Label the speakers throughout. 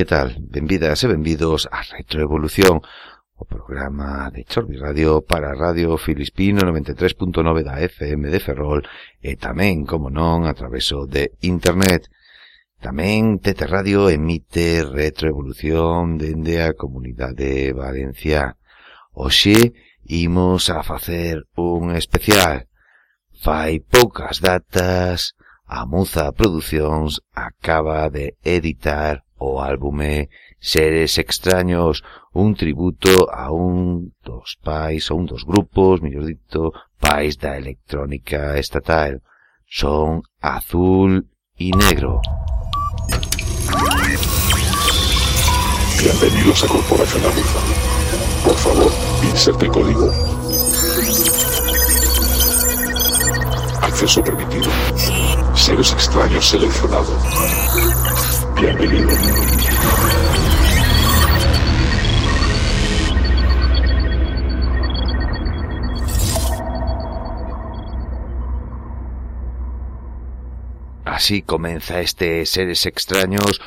Speaker 1: Que tal? Benvidas e benvidos a Retroevolución, o programa de Chorbi Radio para Radio Filispino 93.9 da FM de Ferrol e tamén, como non, a traveso de Internet. Tamén Tete Radio emite Retroevolución dende a Comunidade Valencia. Oxe, imos a facer un especial. Fai poucas datas, a Muza Producións acaba de editar o álbume Seres Extraños, un tributo a un dos pais, ou un dos grupos, mellor dito, pais da electrónica estatal. Son Azul y Negro.
Speaker 2: Bienvenidos a Corporación Aguza. Por favor, inserte el código. Acceso permitido. Seres extraños seleccionado. Bienvenido.
Speaker 1: Así comienza este Seres Extraños,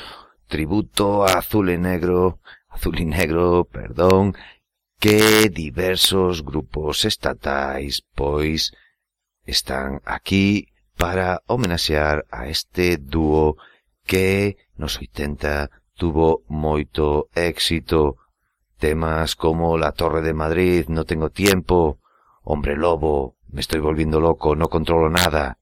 Speaker 1: tributo a azul y negro, azul y negro, perdón, que diversos grupos estatais, pois, están aquí para homenaxear a este dúo que Nos 80 tuvo moito éxito temas como La Torre de Madrid, No Tengo Tiempo, Hombre Lobo, Me Estoy Volviendo Loco, No Controlo Nada,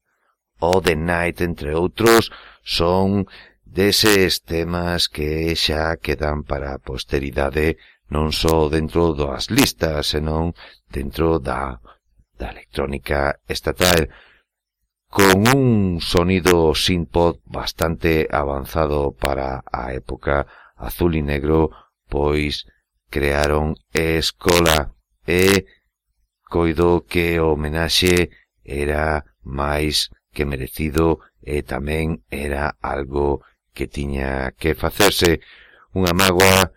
Speaker 1: o The Night, entre outros, son deses temas que xa quedan para a posteridade non só dentro das listas, senón dentro da, da electrónica estatal con un sonido synthpop bastante avanzado para a época azul e negro, pois crearon Escola. E coido que o homenaxe era máis que merecido e tamén era algo que tiña que facerse. Unha mágoa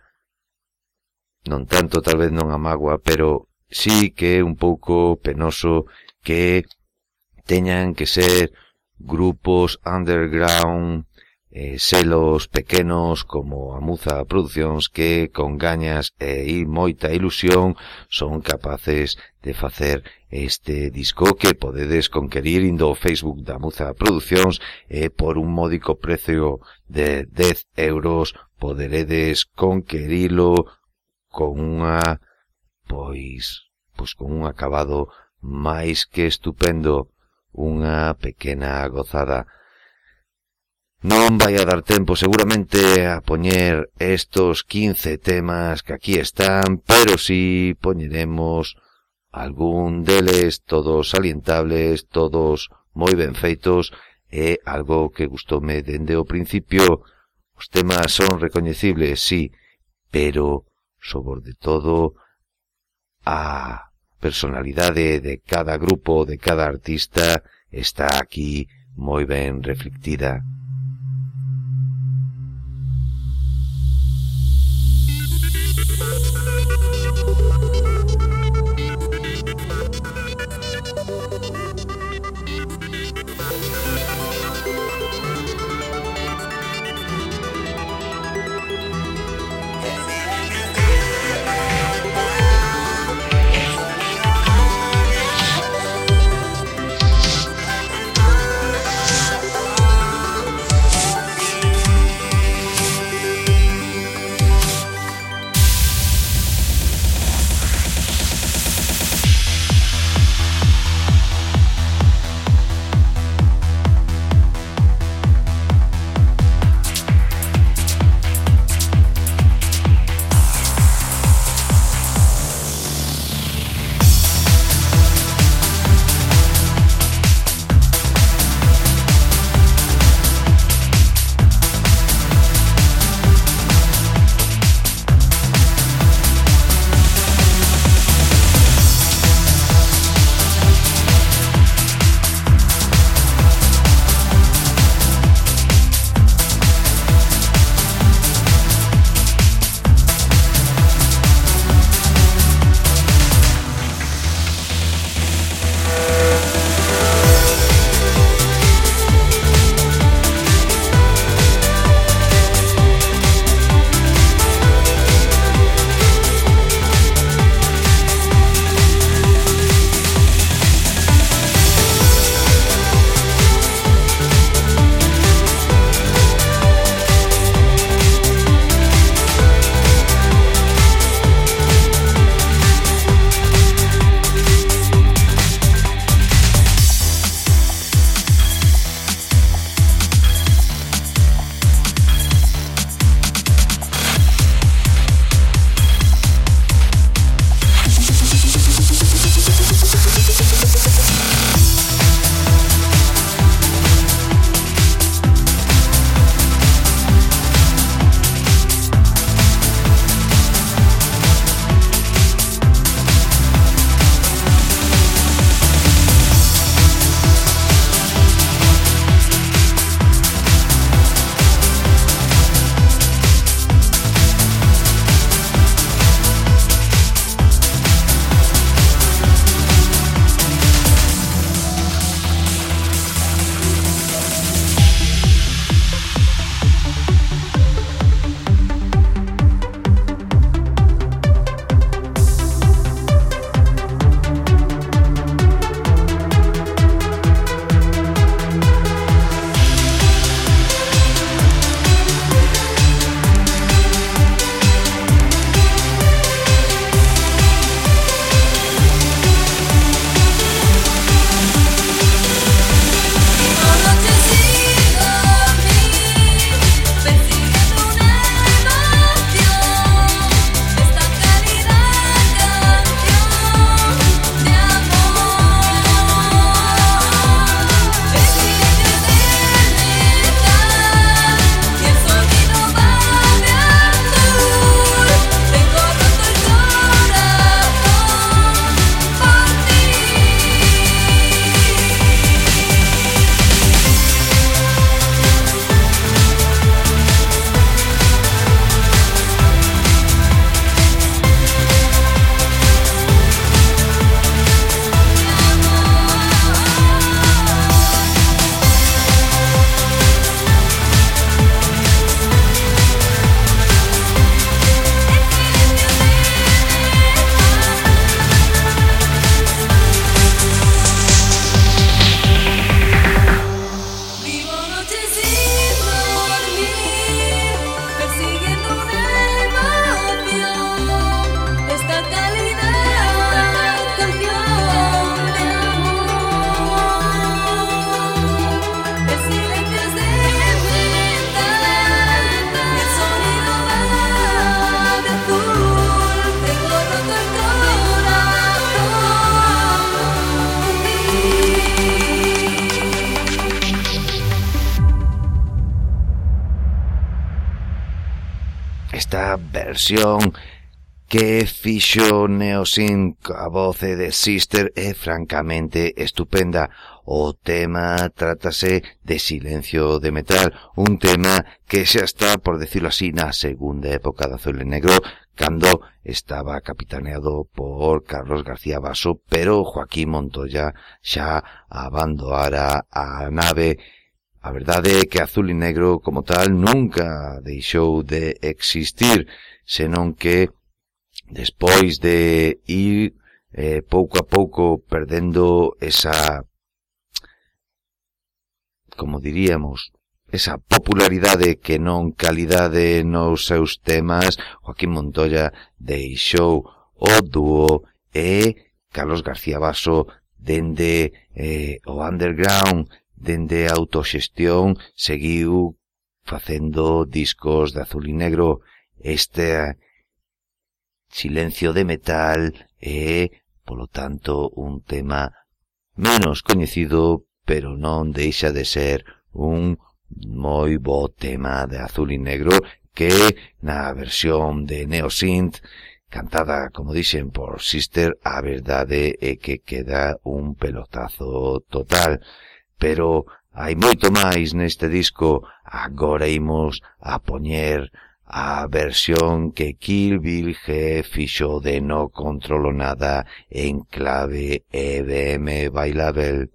Speaker 1: non tanto, tal vez non a mágoa, pero sí que é un pouco penoso que teñan que ser grupos underground, eh, selos pequenos como a Muza Produccións que con gañas e moita ilusión son capaces de facer este disco que podedes conquerir indo ao Facebook da Muza Produccións e eh, por un módico precio de 10 euros poderedes conquerilo con unha pois pois con un acabado máis que estupendo unha pequena gozada. Non vai a dar tempo seguramente a poñer estos 15 temas que aquí están, pero si sí poñeremos algún deles todos salientables, todos moi ben feitos, é algo que gustoume dende o principio. Os temas son recoñecibles, sí, pero, sobre todo, a personalidade de cada grupo, de cada artista, está aquí moi ben reflectida. versión que fixo Neosin a voce de Sister é francamente estupenda. O tema trátase de Silencio de Metal, un tema que xa está, por decirlo así, na segunda época de Azul Negro, cando estaba capitaneado por Carlos García Basso, pero Joaquín Montoya xa abandonara a nave A verdade é que azul e negro como tal nunca deixou de existir, senón que despois de ir eh, pouco a pouco perdendo esa, como diríamos, esa popularidade que non calidade nos seus temas, Joaquín Montoya deixou o dúo e Carlos García Basso dende eh, o underground dende a autoxestión seguiu facendo discos de azul e negro este silencio de metal e, polo tanto, un tema menos coñecido, pero non deixa de ser un moi bo tema de azul e negro que na versión de Neosynth cantada, como dixen, por Sister, a verdade é que queda un pelotazo total pero hai moito máis neste disco. Agora imos a poñer a versión que Kill Bill G fixo de No Controlo Nada en clave EBM Bailable.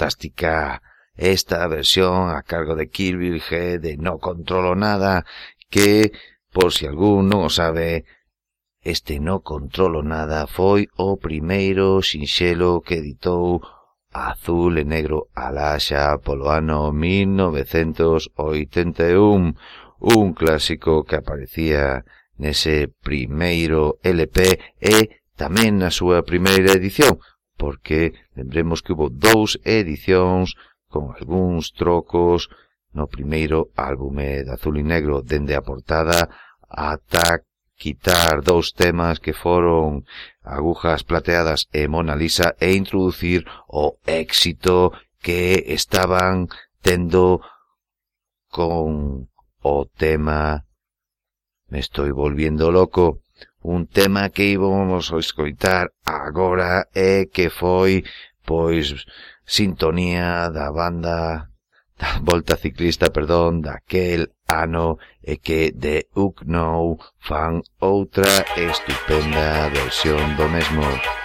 Speaker 1: fantástica. Esta versión a cargo de Kirby G de No Controlo Nada, que, por si algún non o sabe, este No Controlo Nada foi o primeiro sinxelo que editou Azul e Negro Alaxa polo ano 1981, un clásico que aparecía nese primeiro LP e tamén na súa primeira edición, porque lembremos que hubo dous edicións con algúns trocos. No primeiro álbume de Azul e Negro dende a portada ata quitar dous temas que foron Agujas Plateadas e Mona Lisa e introducir o éxito que estaban tendo con o tema Me estoy volviendo loco. Un tema que íbamos a escoitar agora e que foi, pois, sintonía da banda da volta ciclista, perdón, daquel ano e que de Ugnow fan outra estupenda versión do mesmo.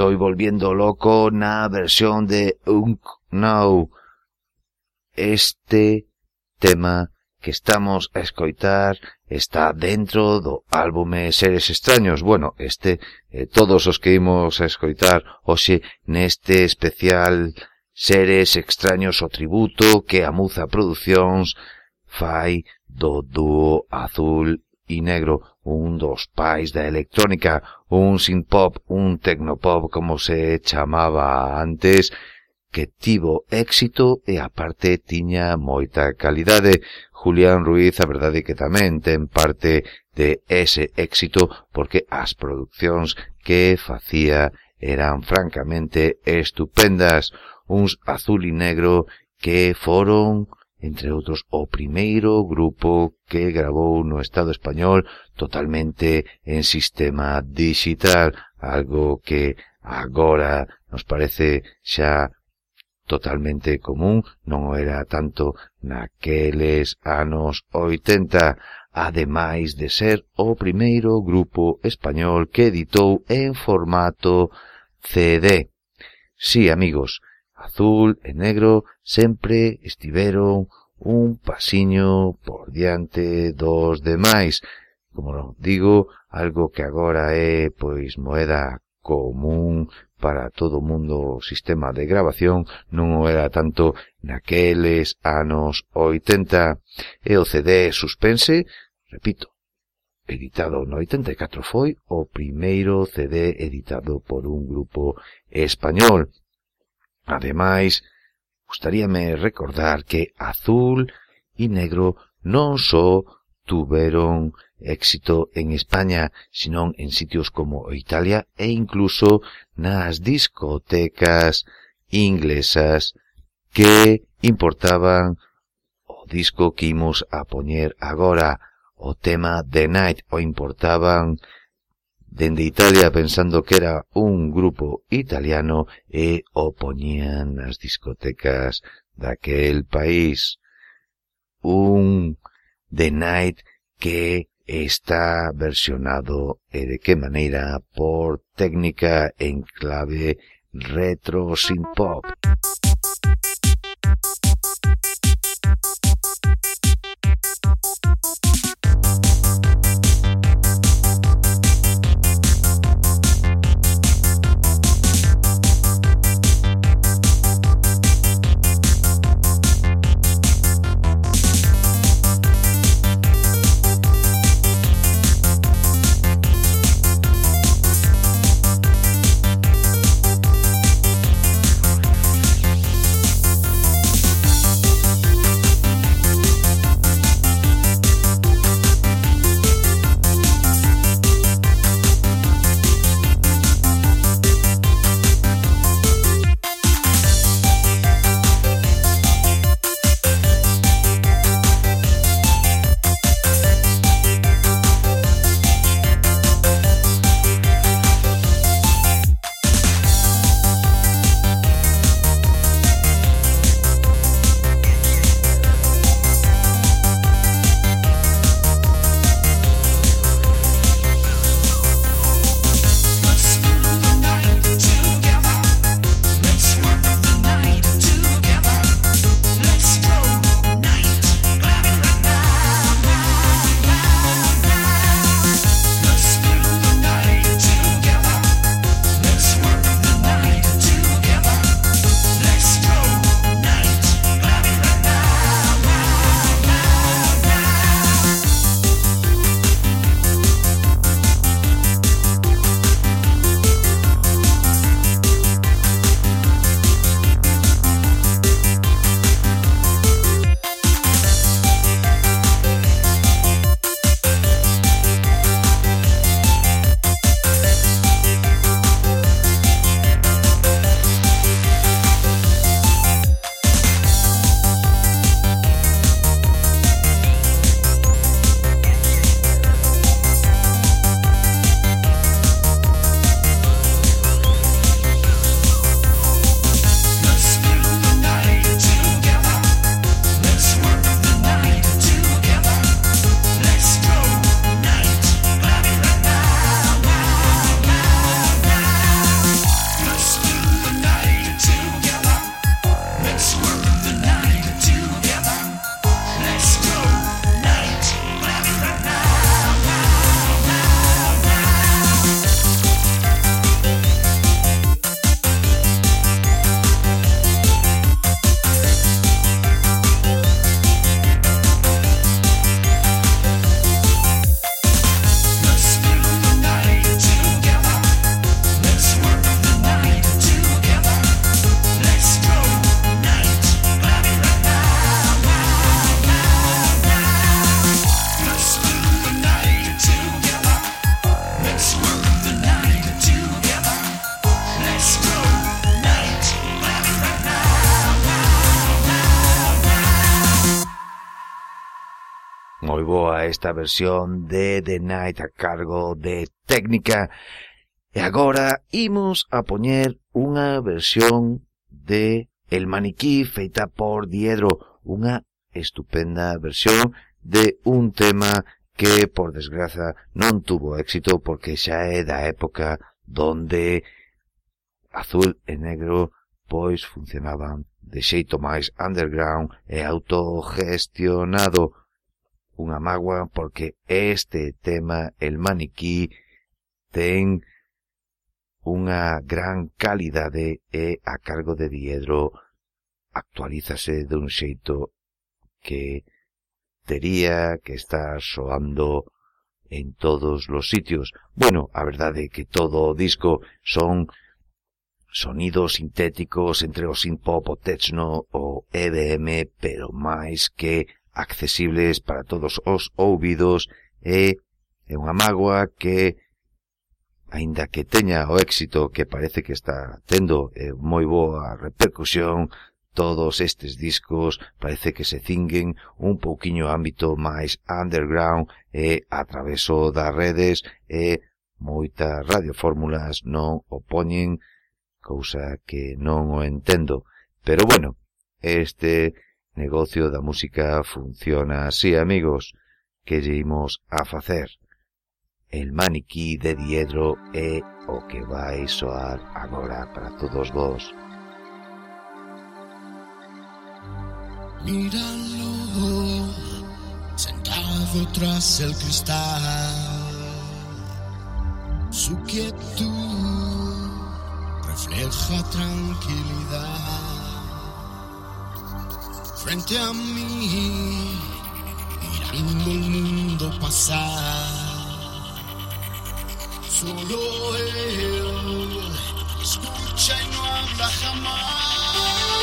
Speaker 1: estoy volviendo loco na versión de Unk Now. Este tema que estamos a escoitar está dentro do álbume Seres Extraños. Bueno, este, eh, todos os que imos a escoitar hoxe neste especial Seres Extraños o tributo que a Muza Producións fai do dúo azul e negro un dos pais da electrónica, un synth-pop, un tecnopop, como se chamaba antes, que tivo éxito e aparte tiña moita calidade. Julián Ruiz, a verdade que tamén ten parte de ese éxito porque as produccións que facía eran francamente estupendas, uns azul e negro que foron entre outros, o primeiro grupo que gravou no Estado español totalmente en sistema digital, algo que agora nos parece xa totalmente común, non era tanto naqueles anos 80, ademais de ser o primeiro grupo español que editou en formato CD. Sí, amigos, azul e negro sempre estiveron un pasiño por diante dos demais, como non digo, algo que agora é pois moeda común para todo o mundo o sistema de grabación non o era tanto naqueles anos 80 e o CD suspense, repito, editado no 84 foi o primeiro CD editado por un grupo español. Ademais, gustaríame recordar que Azul e Negro non só tuveron éxito en España, senón en sitios como Italia e incluso nas discotecas inglesas que importaban o disco que imos a poñer agora, o tema The Night, o importaban dende Italia pensando que era un grupo italiano e o poñían nas discotecas daquel país. Un The Night que está versionado e de que maneira por técnica en clave retro sin pop. esta versión de The Night a cargo de Técnica. E agora imos a poñer unha versión de El Maniquí feita por Diedro, unha estupenda versión de un tema que, por desgraza, non tuvo éxito porque xa é da época donde azul e negro pois funcionaban de xeito máis underground e autogestionado unha magua porque este tema, el maniquí, ten unha gran calidade e a cargo de Diedro actualízase dun xeito que tería que estar soando en todos los sitios. Bueno, a verdade é que todo o disco son sonidos sintéticos entre o synth-pop, o techno, o EDM, pero máis que accesibles para todos os ouvidos e é unha mágoa que aínda que teña o éxito que parece que está tendo eh, moi boa repercusión, todos estes discos parece que se cinguen un pouquiño ámbito máis underground e a traveso das redes e moitas radiofórmulas non o poñen, cousa que non o entendo. Pero bueno, este negocio da música funciona así, amigos, que lle imos a facer. El maniquí de Diedro é o que vai soar agora para todos vos.
Speaker 3: Míralo, sentado tras el cristal, su quietud refleja tranquilidad frente a mí, mirando el mundo pasar. Solo él escucha y no habla jamás.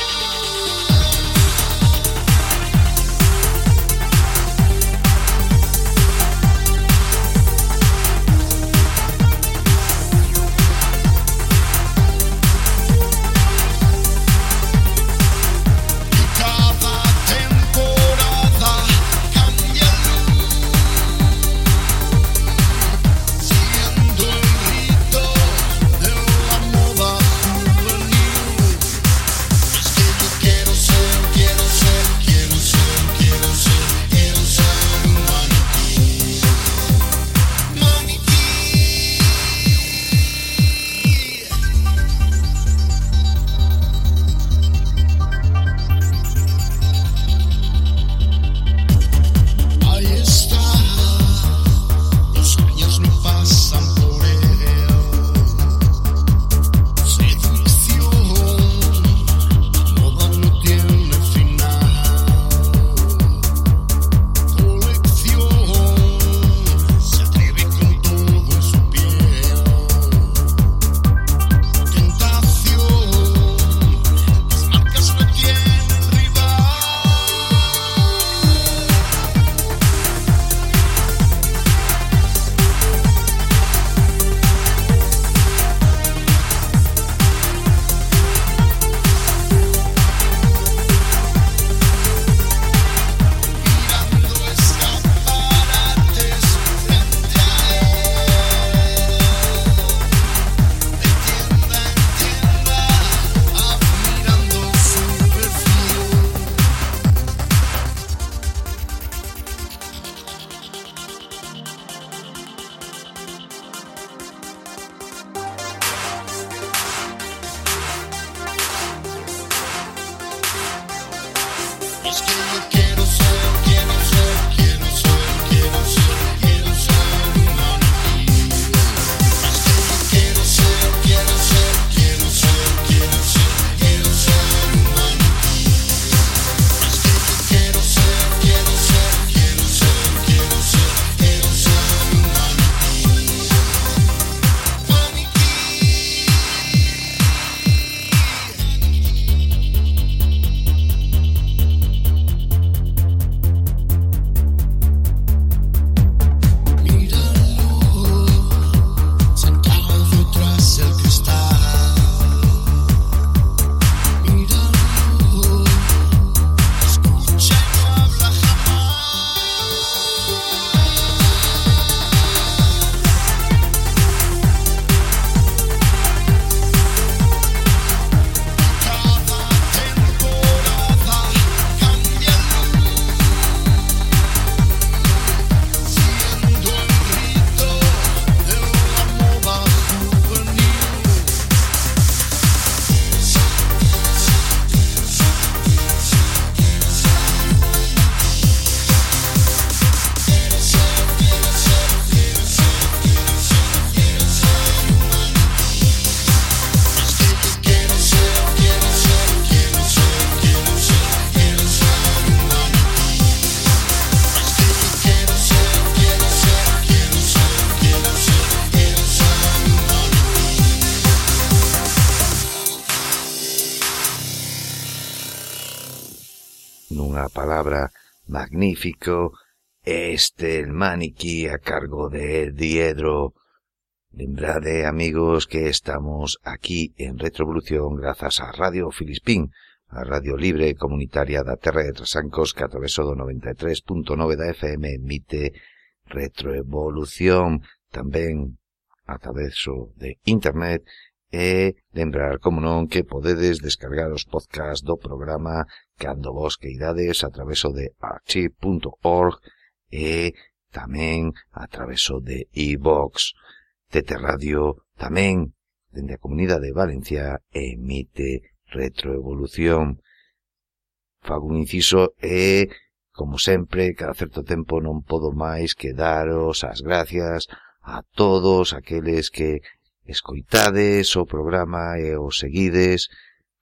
Speaker 1: Magnífico este el maniquí a cargo de Diedro. Lembrade, amigos, que estamos aquí en Retrovolución grazas a Radio Filispín, a radio libre comunitaria da Terra de Trasancos que a traveso do 93.9 da FM emite Retroevolución tamén a traveso de Internet E lembrar, como non, que podedes descargar os podcast do programa cando vos queidades a traveso de archive.org e tamén a traveso de iVox. E Tete Radio tamén, dende a Comunidade de Valencia, emite retroevolución. Fago un inciso e, como sempre, cada certo tempo non podo máis que daros as gracias a todos aqueles que escoitades o programa e o seguides,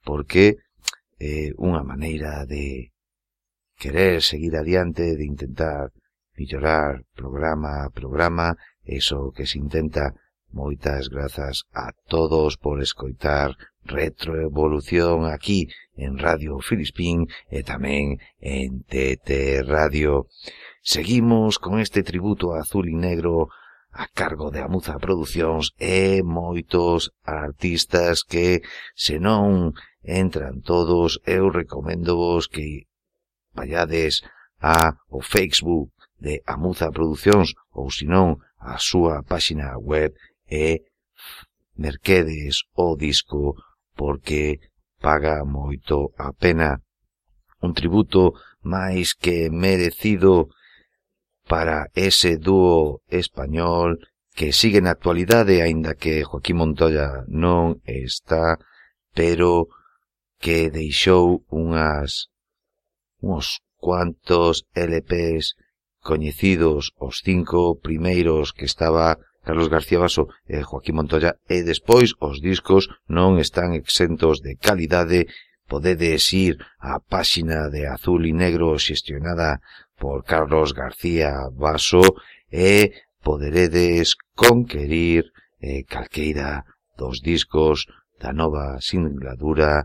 Speaker 1: porque é unha maneira de querer seguir adiante, de intentar millorar programa a programa, eso que se intenta. Moitas grazas a todos por escoitar Retroevolución aquí en Radio Filispín e tamén en TT Radio. Seguimos con este tributo azul e negro a cargo de Amuza Producións e moitos artistas que, se non entran todos, eu recomendo vos que vayades a o Facebook de Amuza Producións ou senón a súa páxina web e merquedes o disco porque paga moito a pena. Un tributo máis que merecido para ese dúo español que sigue na actualidade, aínda que Joaquín Montoya non está, pero que deixou unhas uns cuantos LPs coñecidos os cinco primeiros que estaba Carlos García Baso e Joaquín Montoya e despois os discos non están exentos de calidade. Podedes ir á páxina de Azul e Negro xestionada por Carlos García Vaso e poderedes conquerir eh, calqueira dos discos da nova singladura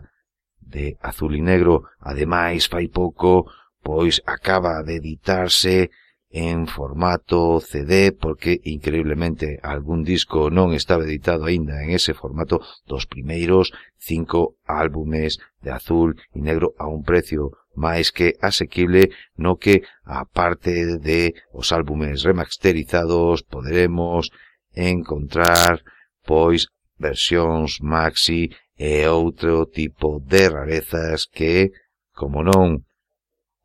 Speaker 1: de Azul e Negro. Ademais, fai pouco, pois acaba de editarse en formato CD, porque increíblemente algún disco non estaba editado aínda en ese formato dos primeiros cinco álbumes de azul e negro a un precio máis que asequible no que, aparte de os álbumes remasterizados, poderemos encontrar pois versións maxi e outro tipo de rarezas que, como non,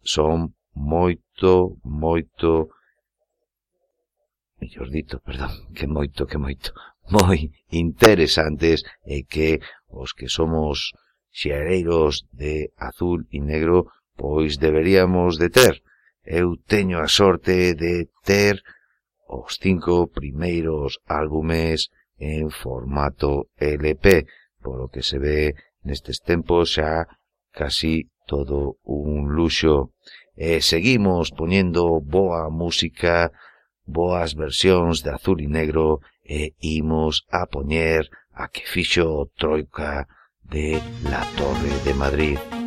Speaker 1: son moito, moito, mellor dito, perdón, que moito, que moito, moi interesantes e que os que somos xereiros de azul e negro pois deberíamos de ter. Eu teño a sorte de ter os cinco primeiros álbumes en formato LP, polo que se ve nestes tempos xa casi todo un luxo e seguimos poñendo boa música, boas versións de azul e negro e imos a poñer a que fixo Troika de la Torre de Madrid.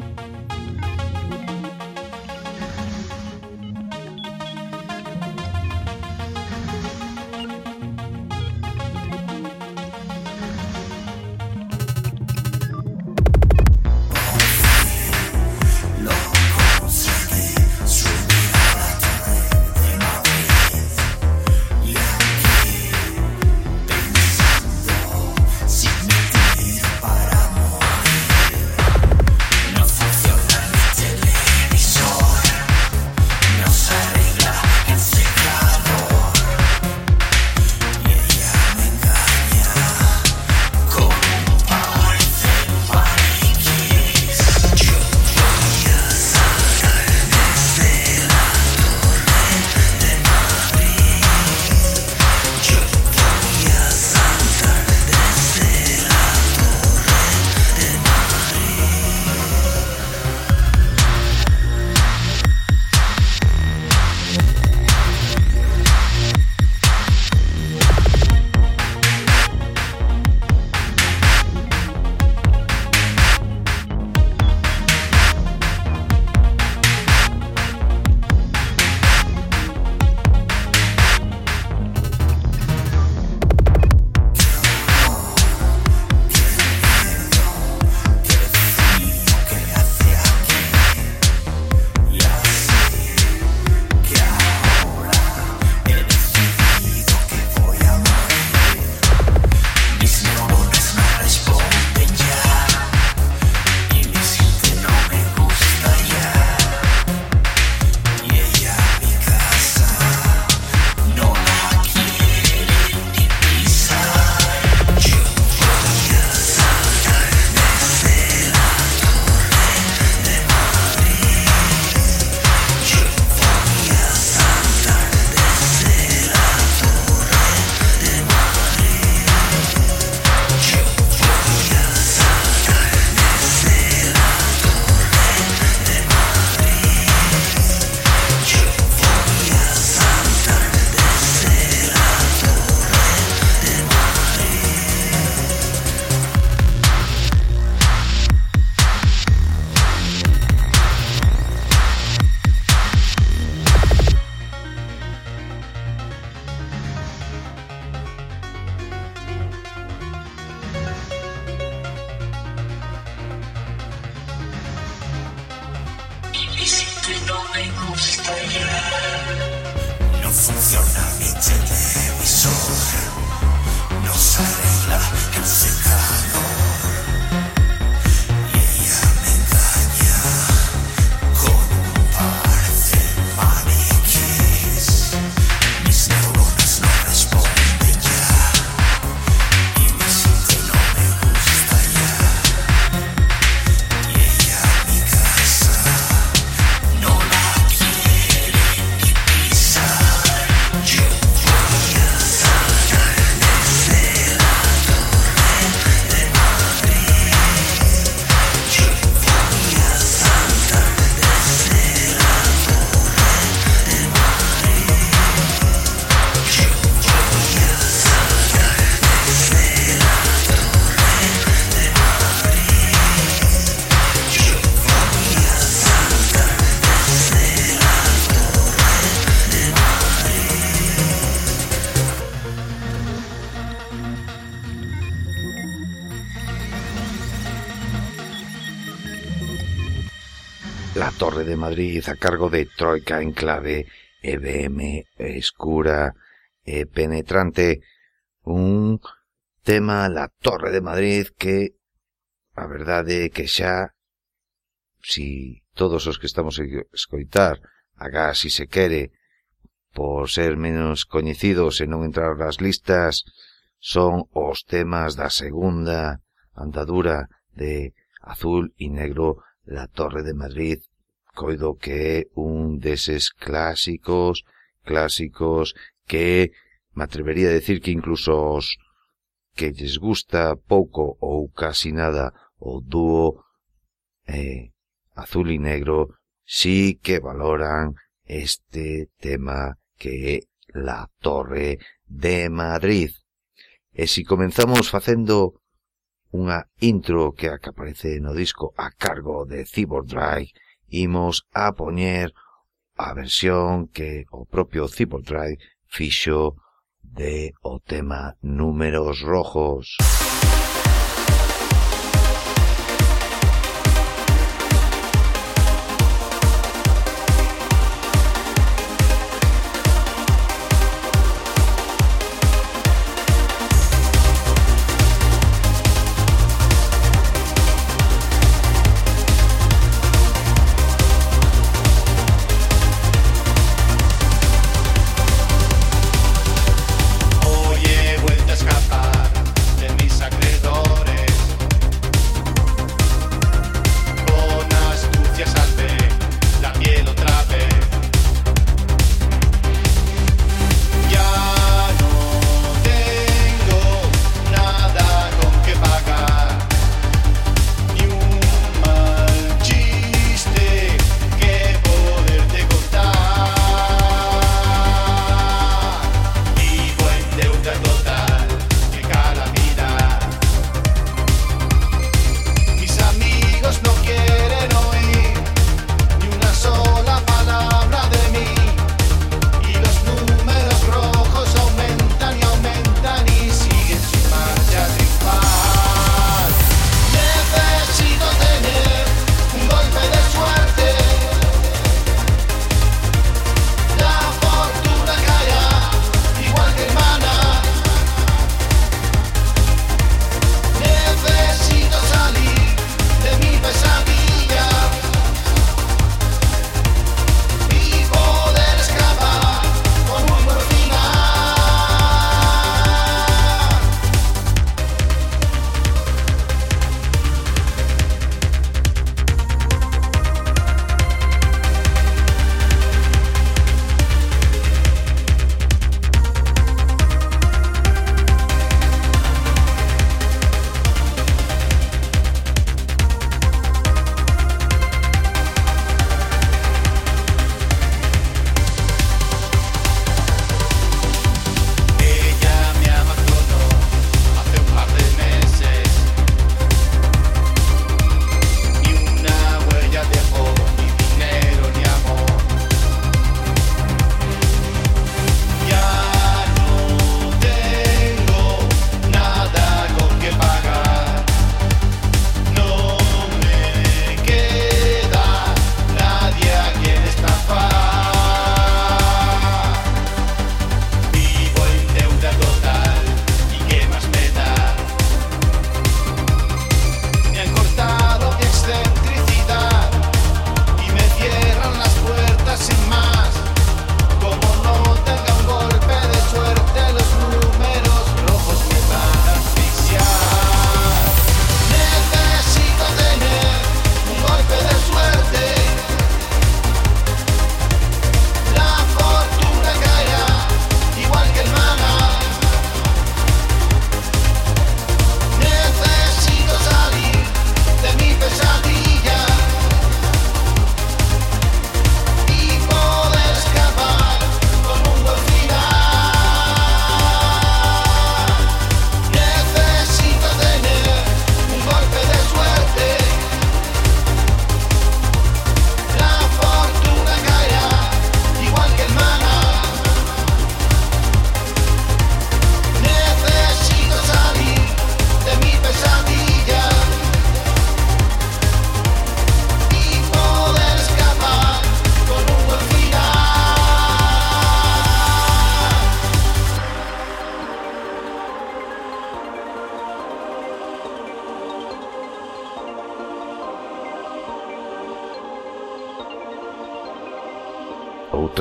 Speaker 1: Madrid a cargo de Troika en clave EBM Escura e Penetrante, un tema La Torre de Madrid que a verdade é que xa si todos os que estamos a escoitar agá si se quere por ser menos coñecidos e non entrar nas listas son os temas da segunda andadura de Azul y Negro La Torre de Madrid coido que é un deses clásicos, clásicos que me atrevería a decir que incluso os que lles gusta pouco ou casi nada o dúo eh, azul e negro sí que valoran este tema que é la Torre de Madrid. E si comenzamos facendo unha intro que a que aparece no disco a cargo de Cyborg Drive, imos a poñer a versión que o propio Zipple Drive fixo de o tema Números Rojos. Música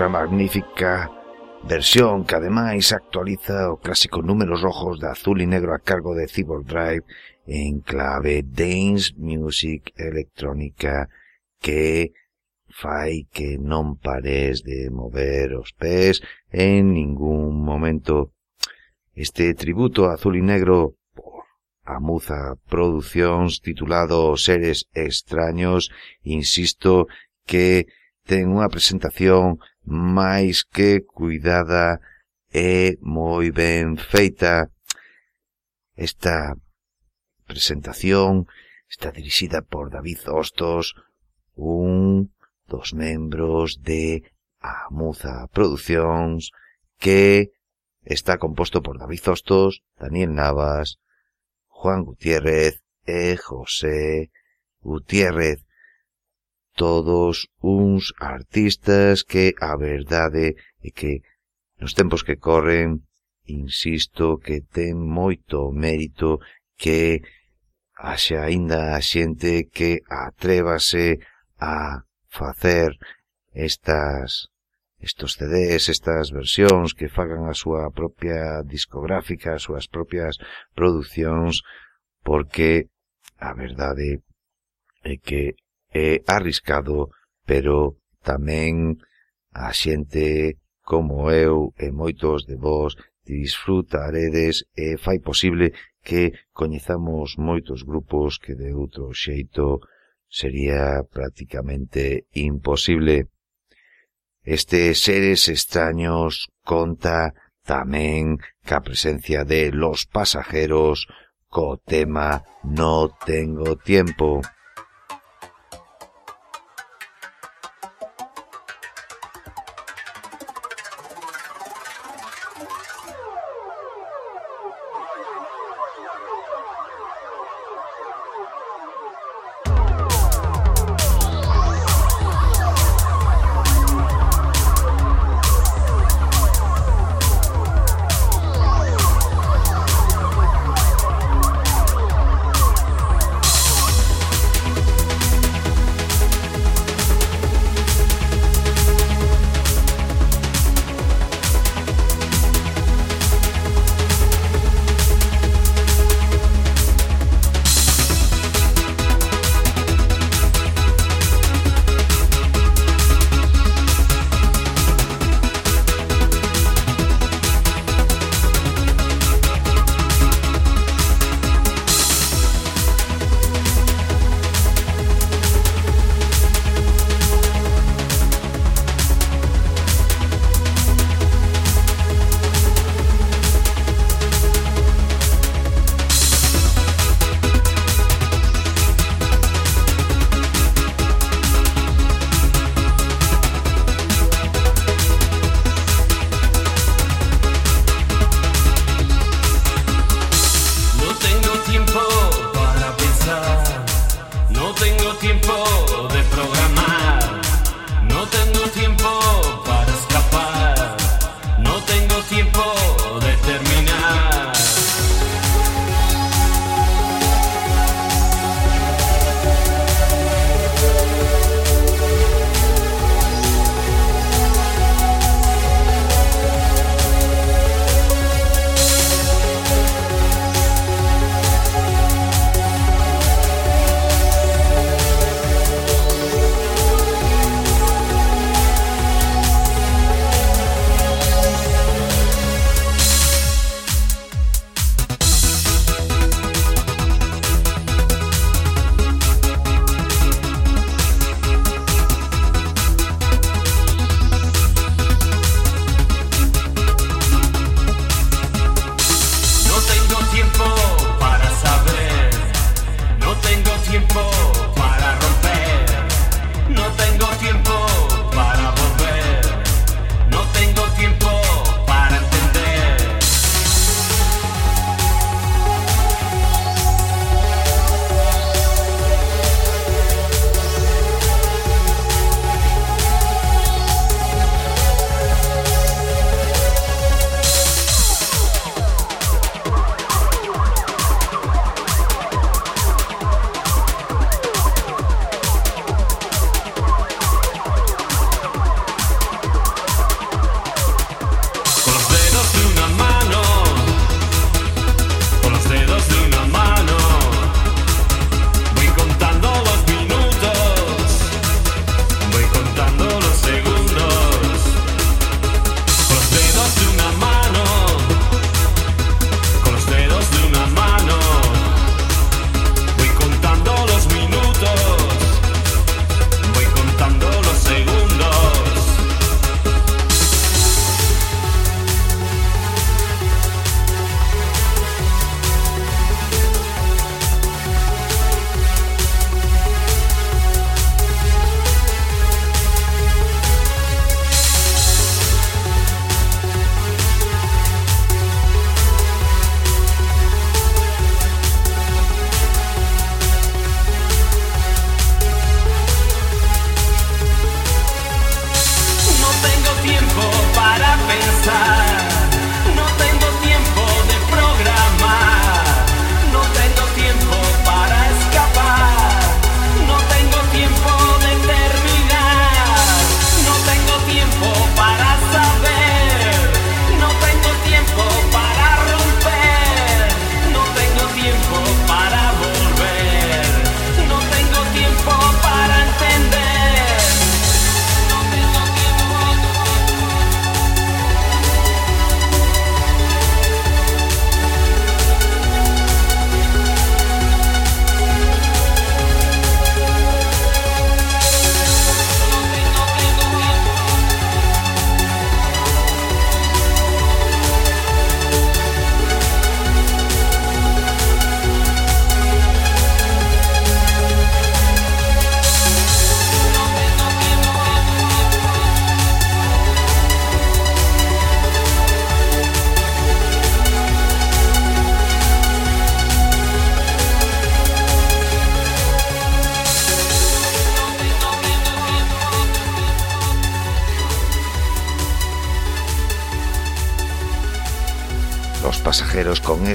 Speaker 1: magnífica versión que ademais actualiza o clásico números rojos de azul y negro a cargo de Cyborg Drive en clave dance music electrónica que fai que non pares de mover os pés en ningún momento. Este tributo a azul y negro por Amuza Producións titulado Seres Extraños, insisto que ten unha presentación máis que cuidada e moi ben feita. Esta presentación está dirixida por David Hostos, un dos membros de Amuza Producións, que está composto por David Hostos, Daniel Navas, Juan Gutiérrez e José Gutiérrez todos uns artistas que a verdade é que nos tempos que corren, insisto que ten moito mérito que haxa aínda a xente que atrévase a facer estas estos CDs, estas versións que fagan a súa propia discográfica, as súas propias producións, porque a verdade é que é arriscado, pero tamén a xente como eu e moitos de vós disfrutaredes e fai posible que coñezamos moitos grupos que de outro xeito sería prácticamente imposible. Estes seres extraños conta tamén ca presencia de los pasajeros co tema No tengo tiempo.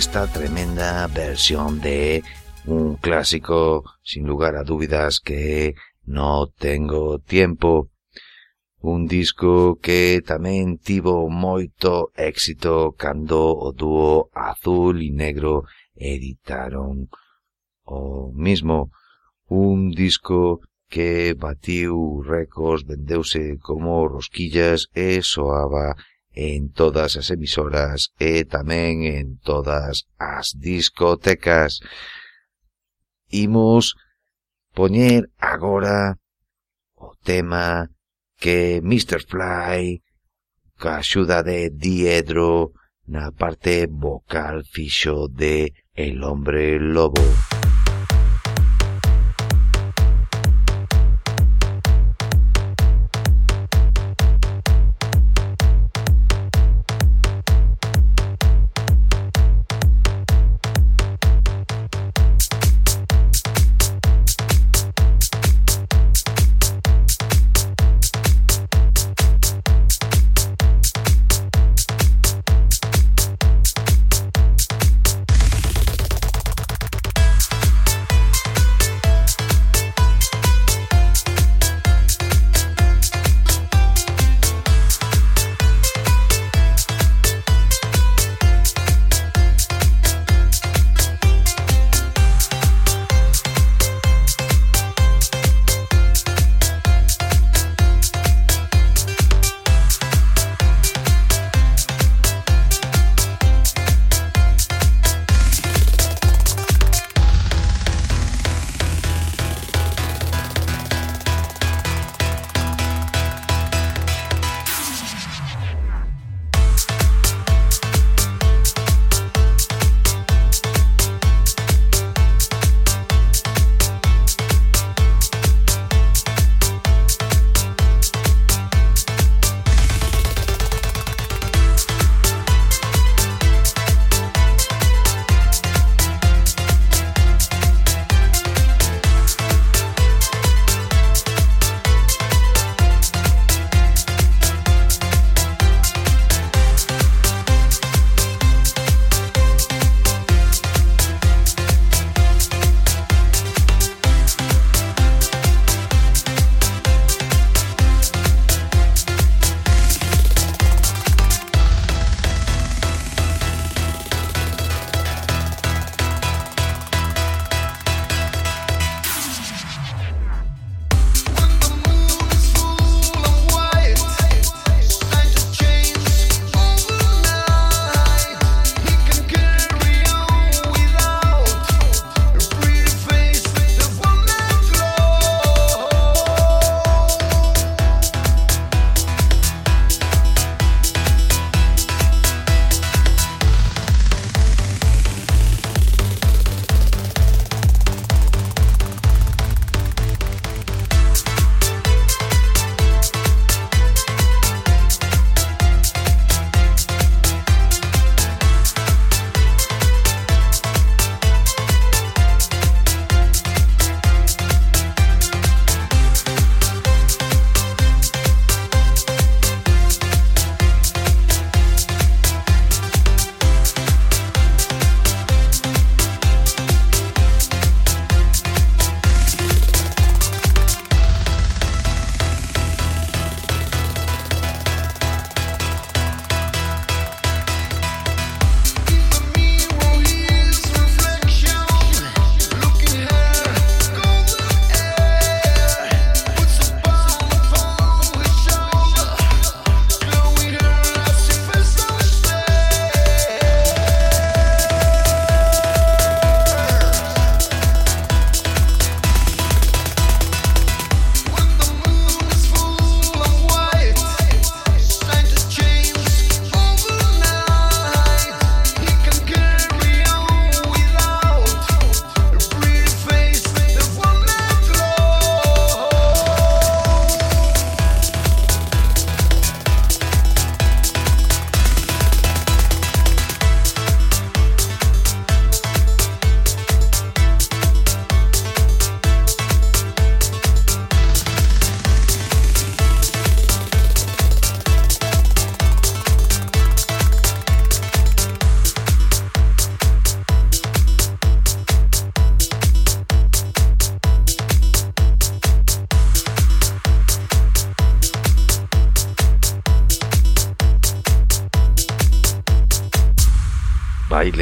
Speaker 1: esta tremenda versión de un clásico, sin lugar a dúbidas, que no tengo tiempo. Un disco que tamén tivo moito éxito cando o dúo azul e negro editaron o mismo. Un disco que batiu récords, vendeuse como rosquillas e soaba en todas as emisoras e tamén en todas as discotecas. Imos poñer agora o tema que Mr. Fly, ca axuda de Diedro, na parte vocal fixo de El Hombre Lobo.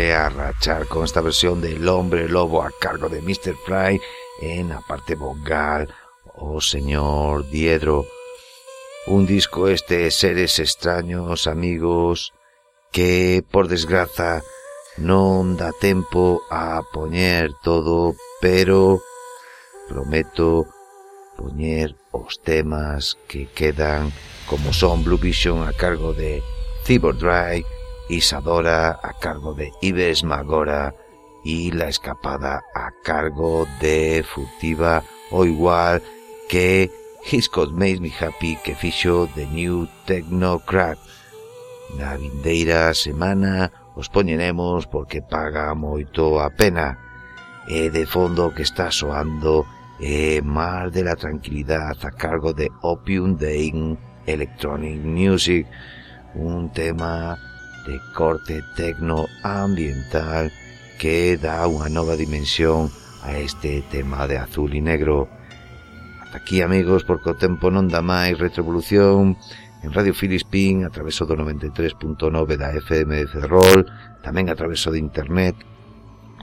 Speaker 1: vuelve a rachar con esta versión del hombre lobo a cargo de Mr. Fry en la parte vocal. Oh señor Diedro. Un disco este seres extraños, amigos, que por desgraza non dá tempo a poñer todo, pero prometo poñer os temas que quedan como son Blue Vision a cargo de Cyber Drive Isadora a cargo de Ives Magora y La Escapada a cargo de Furtiva o igual que His God Made Me Happy que fixo The New Technocrat. Na vindeira semana os poñeremos porque paga moito a pena. E de fondo que está soando é Mar de la Tranquilidad a cargo de Opium Dane Electronic Music. Un tema de corte tecno-ambiental que dá unha nova dimensión a este tema de azul e negro. Ata aquí, amigos, porque o tempo non dá máis retrovolución en Radio Filispín a traveso do 93.9 da FM de Ferrol, tamén a traveso de internet.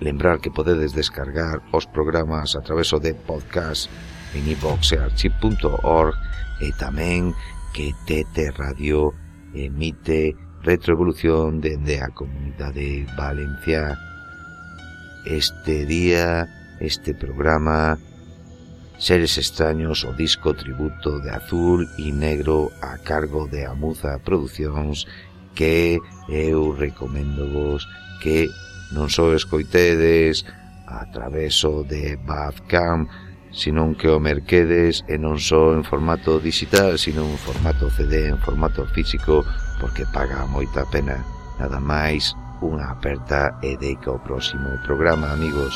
Speaker 1: Lembrar que podedes descargar os programas a traveso de podcast en iboxearchive.org e tamén que TT Radio emite retroevolución dende a Comunidade Valencia. Este día, este programa, Seres Extraños, o disco tributo de azul e negro a cargo de Amuza Producións que eu recomendo vos que non só escoitedes a traveso de Badcamp, senón que o merquedes e non só en formato digital, sino en formato CD, en formato físico, porque paga moita pena. Nada máis, unha aperta e deica o próximo programa, amigos.